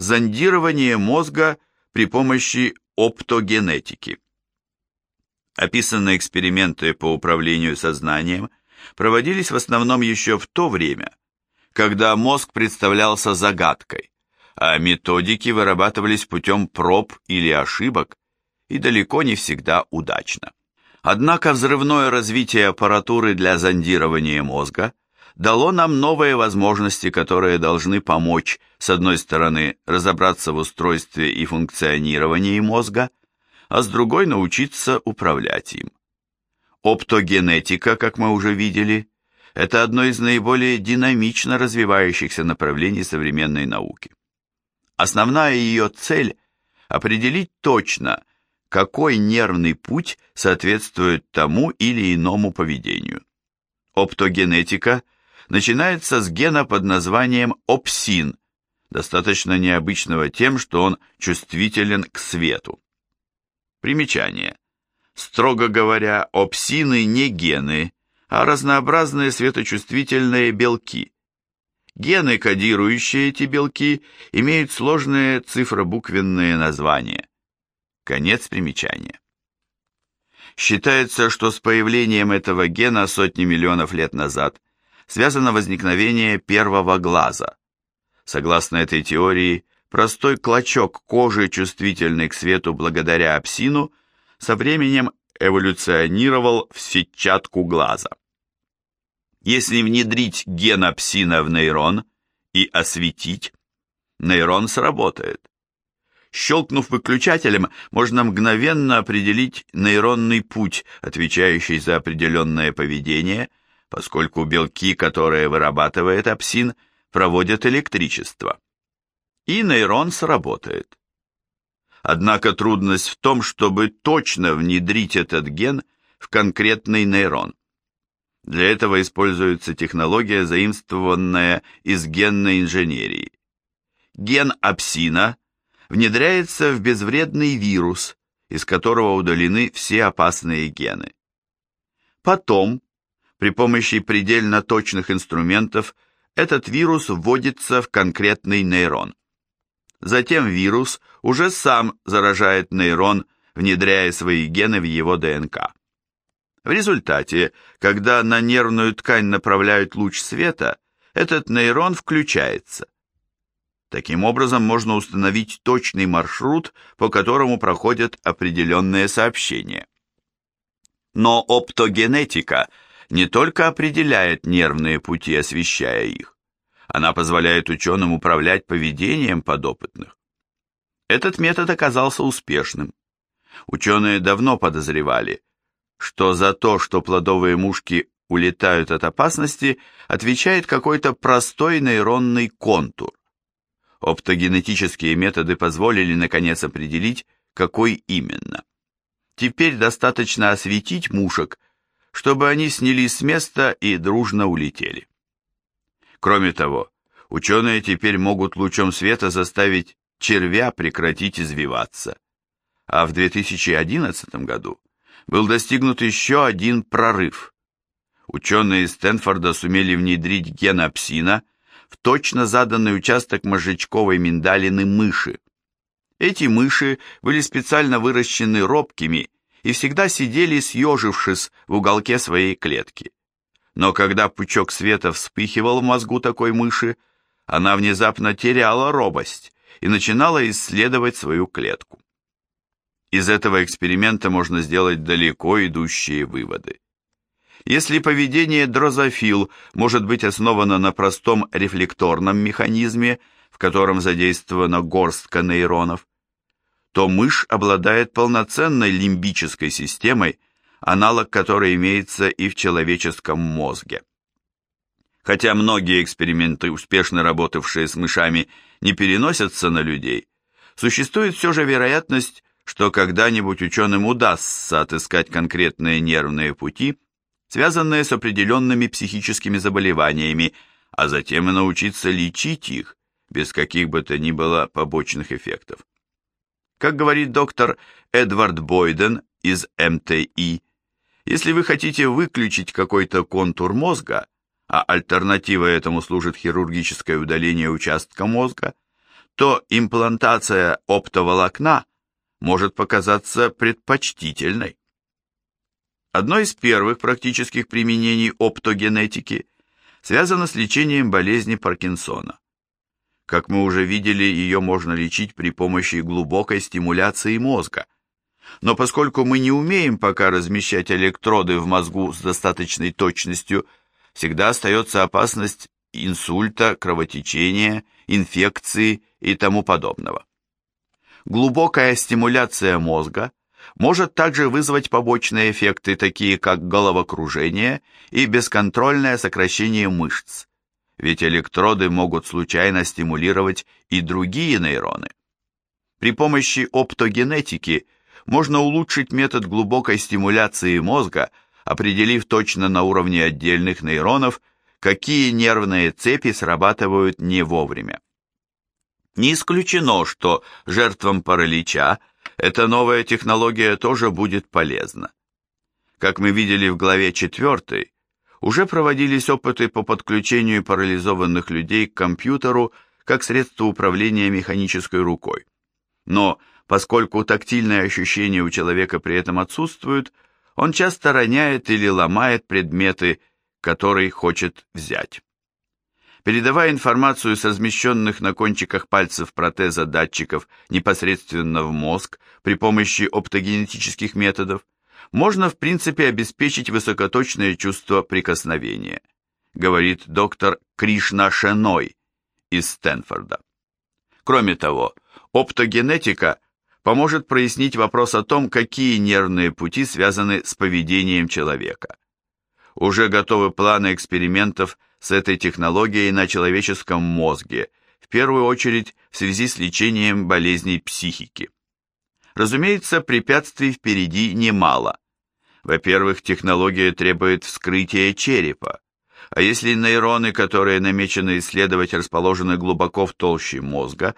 зондирование мозга при помощи оптогенетики. Описанные эксперименты по управлению сознанием проводились в основном еще в то время, когда мозг представлялся загадкой, а методики вырабатывались путем проб или ошибок и далеко не всегда удачно. Однако взрывное развитие аппаратуры для зондирования мозга дало нам новые возможности, которые должны помочь, с одной стороны, разобраться в устройстве и функционировании мозга, а с другой научиться управлять им. Оптогенетика, как мы уже видели, это одно из наиболее динамично развивающихся направлений современной науки. Основная ее цель – определить точно, какой нервный путь соответствует тому или иному поведению. Оптогенетика начинается с гена под названием опсин, достаточно необычного тем, что он чувствителен к свету. Примечание. Строго говоря, опсины не гены, а разнообразные светочувствительные белки. Гены, кодирующие эти белки, имеют сложные цифробуквенные названия. Конец примечания. Считается, что с появлением этого гена сотни миллионов лет назад связано возникновение первого глаза. Согласно этой теории, простой клочок кожи, чувствительный к свету благодаря апсину, со временем эволюционировал в сетчатку глаза. Если внедрить ген апсина в нейрон и осветить, нейрон сработает. Щелкнув выключателем, можно мгновенно определить нейронный путь, отвечающий за определенное поведение, поскольку белки, которые вырабатывает апсин, проводят электричество. И нейрон сработает. Однако трудность в том, чтобы точно внедрить этот ген в конкретный нейрон. Для этого используется технология, заимствованная из генной инженерии. Ген апсина внедряется в безвредный вирус, из которого удалены все опасные гены. Потом, при помощи предельно точных инструментов, этот вирус вводится в конкретный нейрон. Затем вирус уже сам заражает нейрон, внедряя свои гены в его ДНК. В результате, когда на нервную ткань направляют луч света, этот нейрон включается. Таким образом, можно установить точный маршрут, по которому проходят определенные сообщения. Но оптогенетика не только определяет нервные пути, освещая их. Она позволяет ученым управлять поведением подопытных. Этот метод оказался успешным. Ученые давно подозревали, что за то, что плодовые мушки улетают от опасности, отвечает какой-то простой нейронный контур. Оптогенетические методы позволили наконец определить, какой именно. Теперь достаточно осветить мушек, чтобы они снялись с места и дружно улетели. Кроме того, ученые теперь могут лучом света заставить червя прекратить извиваться. А в 2011 году был достигнут еще один прорыв. Ученые из Стэнфорда сумели внедрить ген апсина в точно заданный участок мозжечковой миндалины мыши. Эти мыши были специально выращены робкими и всегда сидели, съежившись в уголке своей клетки. Но когда пучок света вспыхивал в мозгу такой мыши, она внезапно теряла робость и начинала исследовать свою клетку. Из этого эксперимента можно сделать далеко идущие выводы. Если поведение дрозофил может быть основано на простом рефлекторном механизме, в котором задействована горстка нейронов, то мышь обладает полноценной лимбической системой, аналог которой имеется и в человеческом мозге. Хотя многие эксперименты, успешно работавшие с мышами, не переносятся на людей, существует все же вероятность, что когда-нибудь ученым удастся отыскать конкретные нервные пути, связанные с определенными психическими заболеваниями, а затем и научиться лечить их без каких бы то ни было побочных эффектов. Как говорит доктор Эдвард Бойден из МТИ, если вы хотите выключить какой-то контур мозга, а альтернативой этому служит хирургическое удаление участка мозга, то имплантация оптоволокна может показаться предпочтительной. Одно из первых практических применений оптогенетики связано с лечением болезни Паркинсона. Как мы уже видели, ее можно лечить при помощи глубокой стимуляции мозга. Но поскольку мы не умеем пока размещать электроды в мозгу с достаточной точностью, всегда остается опасность инсульта, кровотечения, инфекции и тому подобного. Глубокая стимуляция мозга может также вызвать побочные эффекты, такие как головокружение и бесконтрольное сокращение мышц, ведь электроды могут случайно стимулировать и другие нейроны. При помощи оптогенетики можно улучшить метод глубокой стимуляции мозга, определив точно на уровне отдельных нейронов, какие нервные цепи срабатывают не вовремя. Не исключено, что жертвам паралича эта новая технология тоже будет полезна. Как мы видели в главе 4, уже проводились опыты по подключению парализованных людей к компьютеру как средство управления механической рукой. Но поскольку тактильные ощущения у человека при этом отсутствуют, он часто роняет или ломает предметы, которые хочет взять. Передавая информацию с размещенных на кончиках пальцев протеза датчиков непосредственно в мозг при помощи оптогенетических методов, можно в принципе обеспечить высокоточное чувство прикосновения, говорит доктор Кришна Шеной из Стэнфорда. Кроме того, оптогенетика поможет прояснить вопрос о том, какие нервные пути связаны с поведением человека. Уже готовы планы экспериментов с этой технологией на человеческом мозге, в первую очередь в связи с лечением болезней психики. Разумеется, препятствий впереди немало. Во-первых, технология требует вскрытия черепа, а если нейроны, которые намечено исследовать, расположены глубоко в толще мозга,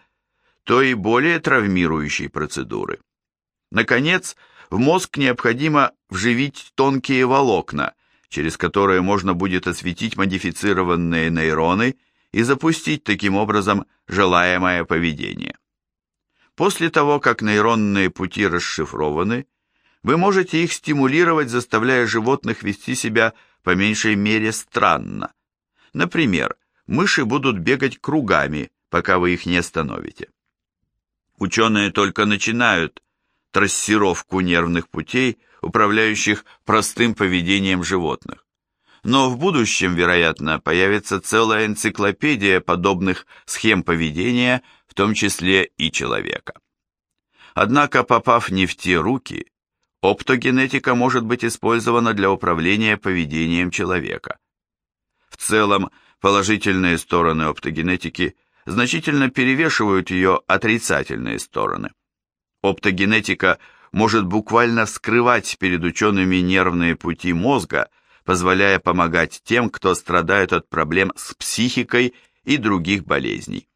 то и более травмирующие процедуры. Наконец, в мозг необходимо вживить тонкие волокна, через которые можно будет осветить модифицированные нейроны и запустить таким образом желаемое поведение. После того, как нейронные пути расшифрованы, вы можете их стимулировать, заставляя животных вести себя по меньшей мере странно. Например, мыши будут бегать кругами, пока вы их не остановите. Ученые только начинают трассировку нервных путей, управляющих простым поведением животных. Но в будущем, вероятно, появится целая энциклопедия подобных схем поведения, в том числе и человека. Однако, попав не в те руки, оптогенетика может быть использована для управления поведением человека. В целом, положительные стороны оптогенетики значительно перевешивают ее отрицательные стороны. Оптогенетика может буквально скрывать перед учеными нервные пути мозга, позволяя помогать тем, кто страдает от проблем с психикой и других болезней.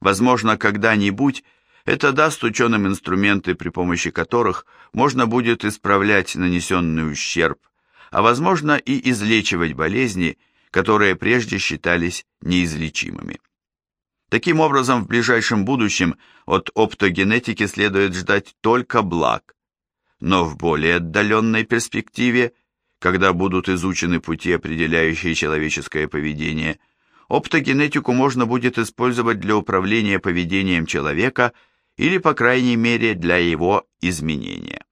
Возможно, когда-нибудь это даст ученым инструменты, при помощи которых можно будет исправлять нанесенный ущерб, а возможно и излечивать болезни, которые прежде считались неизлечимыми. Таким образом, в ближайшем будущем от оптогенетики следует ждать только благ. Но в более отдаленной перспективе, когда будут изучены пути, определяющие человеческое поведение, оптогенетику можно будет использовать для управления поведением человека или, по крайней мере, для его изменения.